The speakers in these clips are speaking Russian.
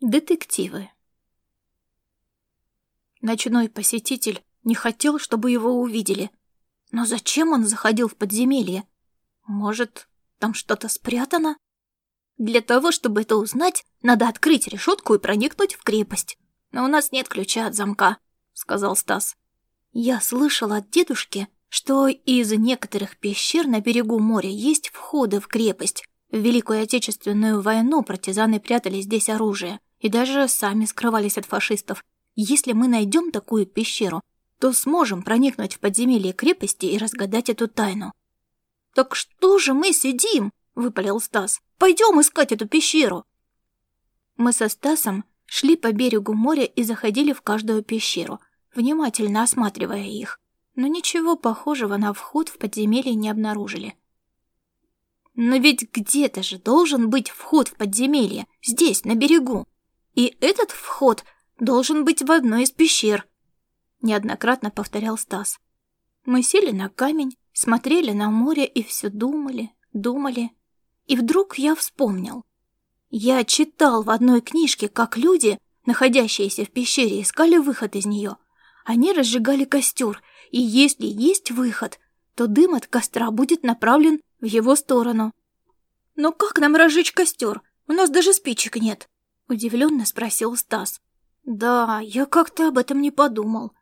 Детективы. Ночной посетитель не хотел, чтобы его увидели. Но зачем он заходил в подземелье? Может, там что-то спрятано? Для того, чтобы это узнать, надо открыть решетку и проникнуть в крепость. Но у нас нет ключа от замка, сказал Стас. Я слышал от дедушки, что из некоторых пещер на берегу моря есть входы в крепость. В Великую Отечественную войну партизаны прятали здесь оружие и даже сами скрывались от фашистов. Если мы найдем такую пещеру, то сможем проникнуть в подземелье крепости и разгадать эту тайну. «Так что же мы сидим?» — выпалил Стас. «Пойдем искать эту пещеру!» Мы со Стасом шли по берегу моря и заходили в каждую пещеру, внимательно осматривая их, но ничего похожего на вход в подземелье не обнаружили. «Но ведь где-то же должен быть вход в подземелье, здесь, на берегу!» И этот вход должен быть в одной из пещер, неоднократно повторял Стас. Мы сели на камень, смотрели на море и все думали, думали. И вдруг я вспомнил. Я читал в одной книжке, как люди, находящиеся в пещере, искали выход из нее. Они разжигали костер, и если есть выход, то дым от костра будет направлен в его сторону. «Но как нам разжечь костер? У нас даже спичек нет», Удивленно спросил Стас. Да, я как-то об этом не подумал.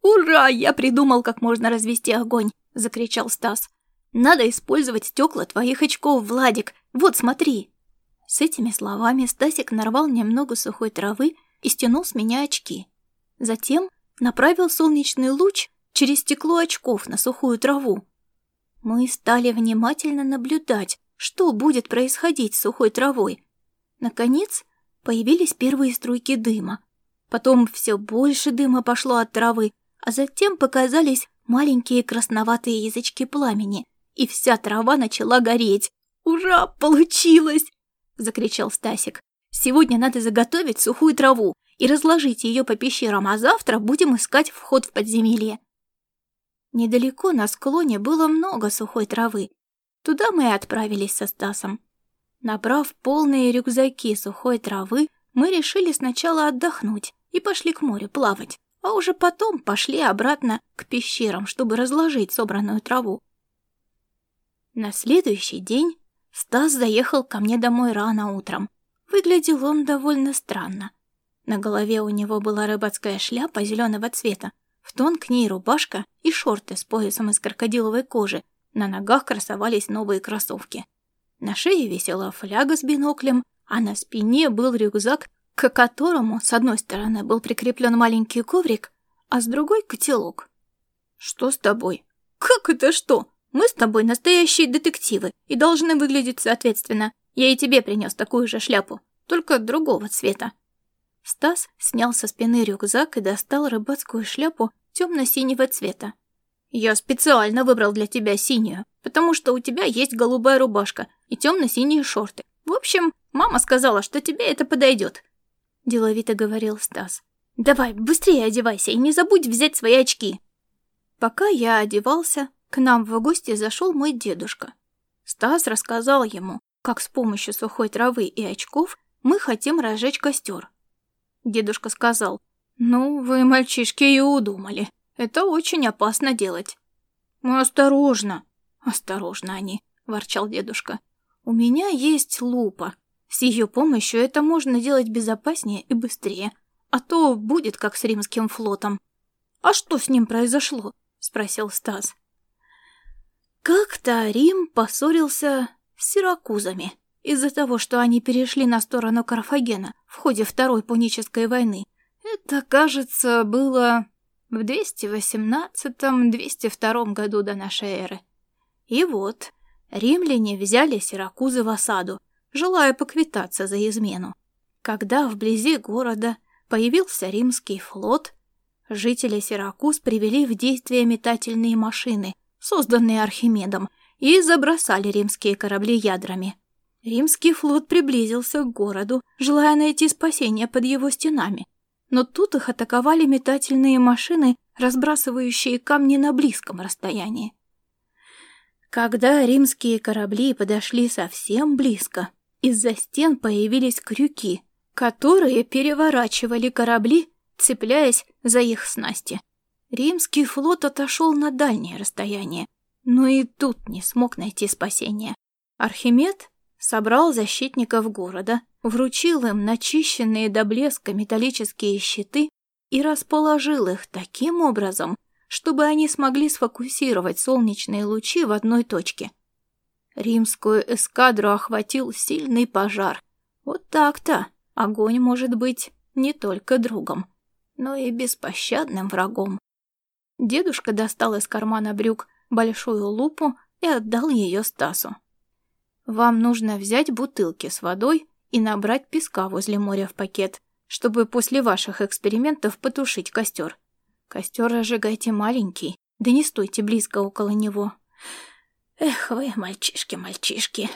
«Ура! Я придумал, как можно развести огонь!» — закричал Стас. «Надо использовать стекла твоих очков, Владик! Вот, смотри!» С этими словами Стасик нарвал немного сухой травы и стянул с меня очки. Затем направил солнечный луч через стекло очков на сухую траву. Мы стали внимательно наблюдать, что будет происходить с сухой травой, Наконец, появились первые струйки дыма. Потом все больше дыма пошло от травы, а затем показались маленькие красноватые язычки пламени, и вся трава начала гореть. «Ура! Получилось!» — закричал Стасик. «Сегодня надо заготовить сухую траву и разложить ее по пещерам, а завтра будем искать вход в подземелье». Недалеко на склоне было много сухой травы. Туда мы и отправились со Стасом. Набрав полные рюкзаки сухой травы, мы решили сначала отдохнуть и пошли к морю плавать, а уже потом пошли обратно к пещерам, чтобы разложить собранную траву. На следующий день Стас заехал ко мне домой рано утром. Выглядел он довольно странно. На голове у него была рыбацкая шляпа зеленого цвета, в тон к ней рубашка и шорты с поясом из крокодиловой кожи, на ногах красовались новые кроссовки. На шее висела фляга с биноклем, а на спине был рюкзак, к которому с одной стороны был прикреплен маленький коврик, а с другой — котелок. «Что с тобой?» «Как это что? Мы с тобой настоящие детективы и должны выглядеть соответственно. Я и тебе принес такую же шляпу, только другого цвета». Стас снял со спины рюкзак и достал рыбацкую шляпу темно-синего цвета. «Я специально выбрал для тебя синюю, потому что у тебя есть голубая рубашка и темно-синие шорты. В общем, мама сказала, что тебе это подойдет», — деловито говорил Стас. «Давай, быстрее одевайся и не забудь взять свои очки». Пока я одевался, к нам в гости зашел мой дедушка. Стас рассказал ему, как с помощью сухой травы и очков мы хотим разжечь костер. Дедушка сказал, «Ну, вы, мальчишки, и удумали. Это очень опасно делать». «Мы осторожно». «Осторожно они», — ворчал дедушка. У меня есть лупа. С ее помощью это можно делать безопаснее и быстрее. А то будет как с римским флотом. А что с ним произошло? Спросил Стас. Как-то Рим поссорился с сиракузами из-за того, что они перешли на сторону Карфагена в ходе Второй Пунической войны. Это, кажется, было в 218-202 году до нашей эры. И вот, Римляне взяли Сиракузы в осаду, желая поквитаться за измену. Когда вблизи города появился римский флот, жители Сиракуз привели в действие метательные машины, созданные Архимедом, и забросали римские корабли ядрами. Римский флот приблизился к городу, желая найти спасение под его стенами. Но тут их атаковали метательные машины, разбрасывающие камни на близком расстоянии. Когда римские корабли подошли совсем близко, из-за стен появились крюки, которые переворачивали корабли, цепляясь за их снасти. Римский флот отошел на дальнее расстояние, но и тут не смог найти спасения. Архимед собрал защитников города, вручил им начищенные до блеска металлические щиты и расположил их таким образом, чтобы они смогли сфокусировать солнечные лучи в одной точке. Римскую эскадру охватил сильный пожар. Вот так-то огонь может быть не только другом, но и беспощадным врагом. Дедушка достал из кармана брюк большую лупу и отдал ее Стасу. «Вам нужно взять бутылки с водой и набрать песка возле моря в пакет, чтобы после ваших экспериментов потушить костер. Костер разжигайте маленький, да не стойте близко около него. Эх вы, мальчишки, мальчишки,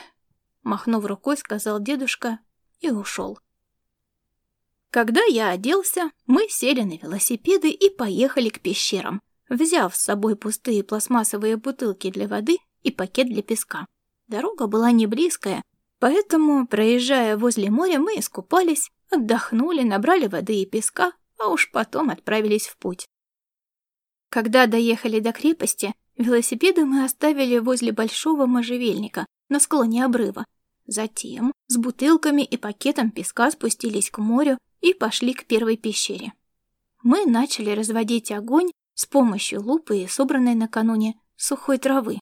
махнув рукой, сказал дедушка и ушел. Когда я оделся, мы сели на велосипеды и поехали к пещерам, взяв с собой пустые пластмассовые бутылки для воды и пакет для песка. Дорога была не близкая, поэтому, проезжая возле моря, мы искупались, отдохнули, набрали воды и песка, а уж потом отправились в путь. Когда доехали до крепости, велосипеды мы оставили возле большого можжевельника на склоне обрыва. Затем с бутылками и пакетом песка спустились к морю и пошли к первой пещере. Мы начали разводить огонь с помощью лупы и собранной накануне сухой травы.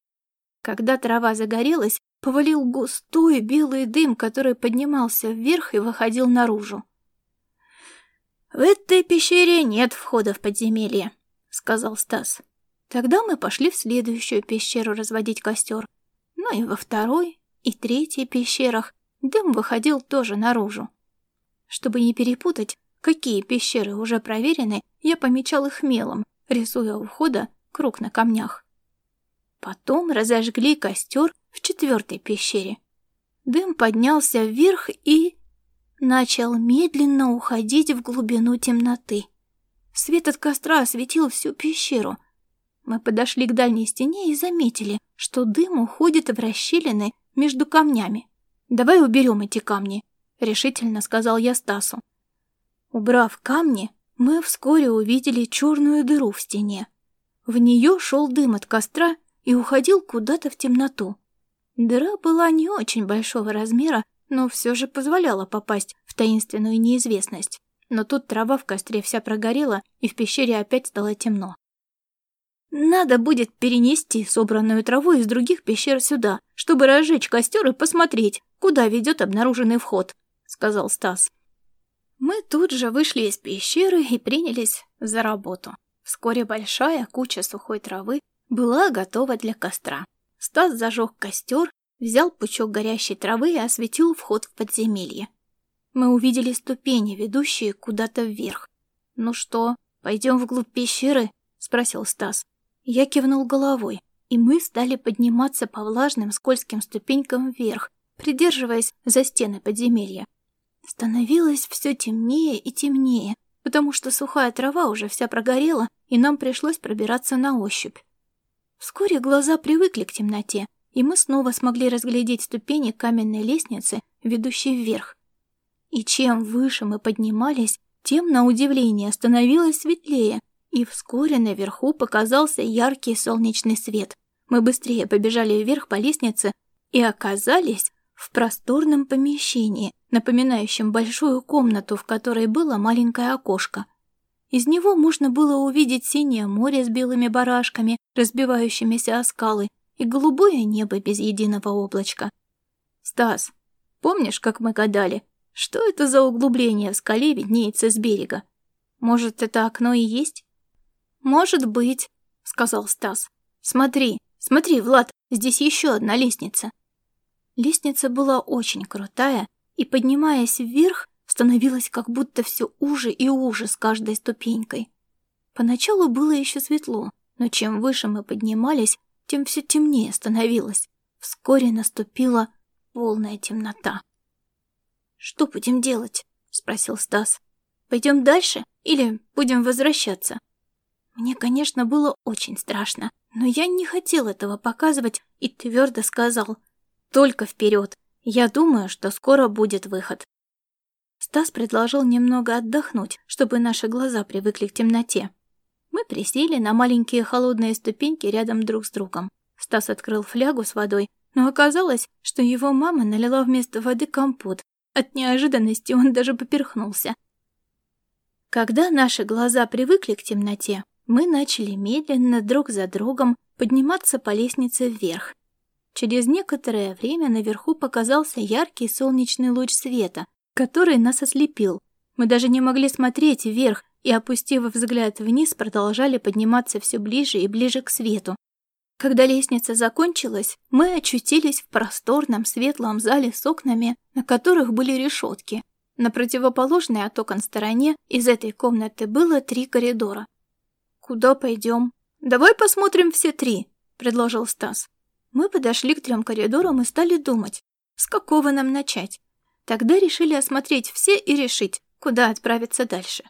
Когда трава загорелась, повалил густой белый дым, который поднимался вверх и выходил наружу. «В этой пещере нет входа в подземелье», — сказал Стас. Тогда мы пошли в следующую пещеру разводить костер. Ну и во второй и третьей пещерах дым выходил тоже наружу. Чтобы не перепутать, какие пещеры уже проверены, я помечал их мелом, рисуя у входа круг на камнях. Потом разожгли костер в четвертой пещере. Дым поднялся вверх и... начал медленно уходить в глубину темноты. Свет от костра осветил всю пещеру. Мы подошли к дальней стене и заметили, что дым уходит в расщелины между камнями. «Давай уберем эти камни», — решительно сказал я Стасу. Убрав камни, мы вскоре увидели черную дыру в стене. В нее шел дым от костра и уходил куда-то в темноту. Дыра была не очень большого размера, но все же позволяла попасть в таинственную неизвестность но тут трава в костре вся прогорела, и в пещере опять стало темно. Надо будет перенести собранную траву из других пещер сюда, чтобы разжечь костер и посмотреть, куда ведет обнаруженный вход, сказал Стас. Мы тут же вышли из пещеры и принялись за работу. Вскоре большая куча сухой травы была готова для костра. Стас зажег костер, взял пучок горящей травы и осветил вход в подземелье. Мы увидели ступени, ведущие куда-то вверх. «Ну что, пойдем вглубь пещеры?» — спросил Стас. Я кивнул головой, и мы стали подниматься по влажным скользким ступенькам вверх, придерживаясь за стены подземелья. Становилось все темнее и темнее, потому что сухая трава уже вся прогорела, и нам пришлось пробираться на ощупь. Вскоре глаза привыкли к темноте, и мы снова смогли разглядеть ступени каменной лестницы, ведущей вверх. И чем выше мы поднимались, тем, на удивление, становилось светлее, и вскоре наверху показался яркий солнечный свет. Мы быстрее побежали вверх по лестнице и оказались в просторном помещении, напоминающем большую комнату, в которой было маленькое окошко. Из него можно было увидеть синее море с белыми барашками, разбивающимися о скалы, и голубое небо без единого облачка. «Стас, помнишь, как мы гадали, что это за углубление в скале виднеется с берега? Может, это окно и есть? Может быть, сказал Стас. Смотри, смотри, Влад, здесь еще одна лестница. Лестница была очень крутая, и, поднимаясь вверх, становилась как будто все уже и уже с каждой ступенькой. Поначалу было еще светло, но чем выше мы поднимались, тем все темнее становилось. Вскоре наступила полная темнота. «Что будем делать?» — спросил Стас. «Пойдем дальше или будем возвращаться?» Мне, конечно, было очень страшно, но я не хотел этого показывать и твердо сказал. «Только вперед! Я думаю, что скоро будет выход». Стас предложил немного отдохнуть, чтобы наши глаза привыкли к темноте. Мы присели на маленькие холодные ступеньки рядом друг с другом. Стас открыл флягу с водой, но оказалось, что его мама налила вместо воды компот. От неожиданности он даже поперхнулся. Когда наши глаза привыкли к темноте, мы начали медленно друг за другом подниматься по лестнице вверх. Через некоторое время наверху показался яркий солнечный луч света, который нас ослепил. Мы даже не могли смотреть вверх и, опустив взгляд вниз, продолжали подниматься все ближе и ближе к свету. Когда лестница закончилась, мы очутились в просторном светлом зале с окнами, на которых были решетки. На противоположной от окон стороне из этой комнаты было три коридора. «Куда пойдем?» «Давай посмотрим все три», — предложил Стас. Мы подошли к трем коридорам и стали думать, с какого нам начать. Тогда решили осмотреть все и решить, куда отправиться дальше.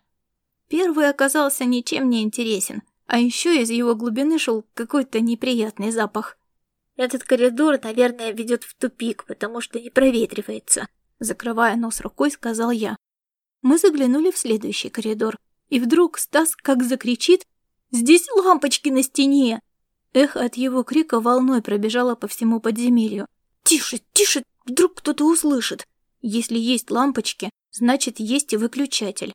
Первый оказался ничем не интересен, а еще из его глубины шел какой-то неприятный запах. «Этот коридор, наверное, ведет в тупик, потому что не проветривается», закрывая нос рукой, сказал я. Мы заглянули в следующий коридор, и вдруг Стас как закричит «Здесь лампочки на стене!» Эхо от его крика волной пробежало по всему подземелью. «Тише, тише, вдруг кто-то услышит!» Если есть лампочки, значит, есть и выключатель.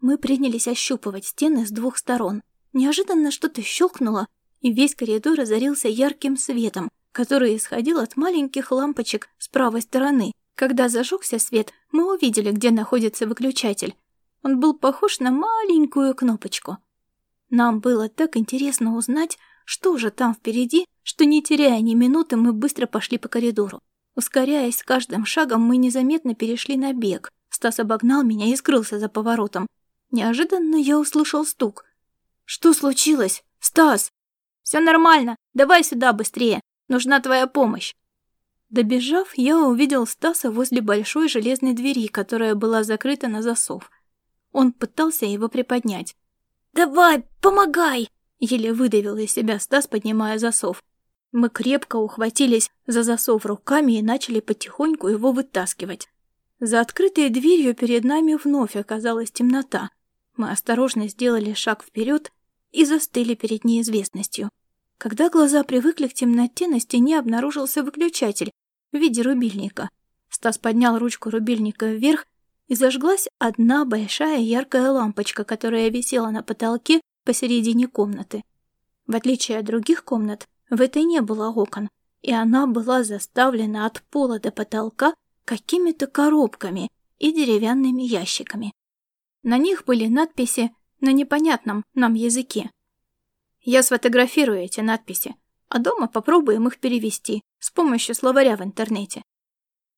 Мы принялись ощупывать стены с двух сторон. Неожиданно что-то щелкнуло, и весь коридор озарился ярким светом, который исходил от маленьких лампочек с правой стороны. Когда зажегся свет, мы увидели, где находится выключатель. Он был похож на маленькую кнопочку. Нам было так интересно узнать, что же там впереди, что не теряя ни минуты, мы быстро пошли по коридору. Ускоряясь каждым шагом, мы незаметно перешли на бег. Стас обогнал меня и скрылся за поворотом. Неожиданно я услышал стук. «Что случилось? Стас!» «Все нормально. Давай сюда быстрее. Нужна твоя помощь». Добежав, я увидел Стаса возле большой железной двери, которая была закрыта на засов. Он пытался его приподнять. «Давай, помогай!» — еле выдавил из себя Стас, поднимая засов. Мы крепко ухватились за засов руками и начали потихоньку его вытаскивать. За открытой дверью перед нами вновь оказалась темнота. Мы осторожно сделали шаг вперед и застыли перед неизвестностью. Когда глаза привыкли к темноте, на стене обнаружился выключатель в виде рубильника. Стас поднял ручку рубильника вверх, и зажглась одна большая яркая лампочка, которая висела на потолке посередине комнаты. В отличие от других комнат, в этой не было окон, и она была заставлена от пола до потолка какими-то коробками и деревянными ящиками. На них были надписи на непонятном нам языке. Я сфотографирую эти надписи, а дома попробуем их перевести с помощью словаря в интернете.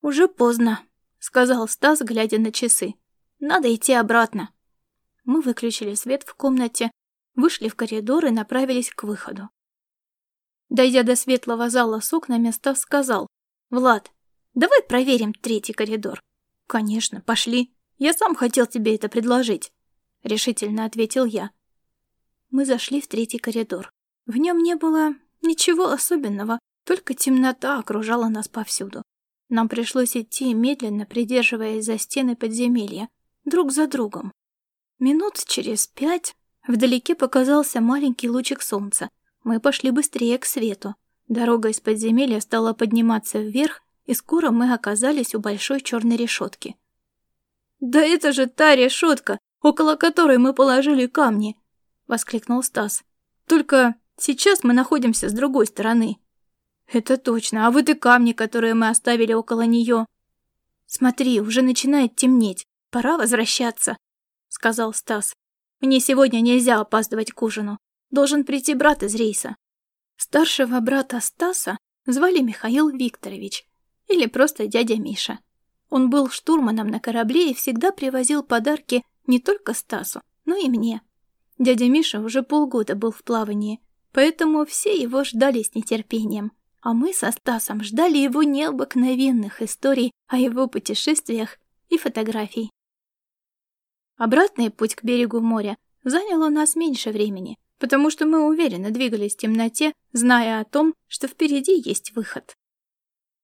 «Уже поздно», — сказал Стас, глядя на часы. «Надо идти обратно». Мы выключили свет в комнате, вышли в коридор и направились к выходу. Дойдя до светлого зала с окнами, Стас сказал. «Влад, давай проверим третий коридор». «Конечно, пошли. Я сам хотел тебе это предложить», — решительно ответил я. Мы зашли в третий коридор. В нем не было ничего особенного, только темнота окружала нас повсюду. Нам пришлось идти, медленно придерживаясь за стены подземелья, друг за другом. Минут через пять вдалеке показался маленький лучик солнца, мы пошли быстрее к свету. Дорога из подземелья стала подниматься вверх, и скоро мы оказались у большой черной решетки. «Да это же та решетка, около которой мы положили камни!» — воскликнул Стас. «Только сейчас мы находимся с другой стороны». «Это точно, а вот и камни, которые мы оставили около нее». «Смотри, уже начинает темнеть, пора возвращаться», — сказал Стас. «Мне сегодня нельзя опаздывать к ужину. Должен прийти брат из рейса. Старшего брата Стаса звали Михаил Викторович, или просто дядя Миша. Он был штурманом на корабле и всегда привозил подарки не только Стасу, но и мне. Дядя Миша уже полгода был в плавании, поэтому все его ждали с нетерпением. А мы со Стасом ждали его необыкновенных историй о его путешествиях и фотографий. Обратный путь к берегу моря занял у нас меньше времени, потому что мы уверенно двигались в темноте, зная о том, что впереди есть выход.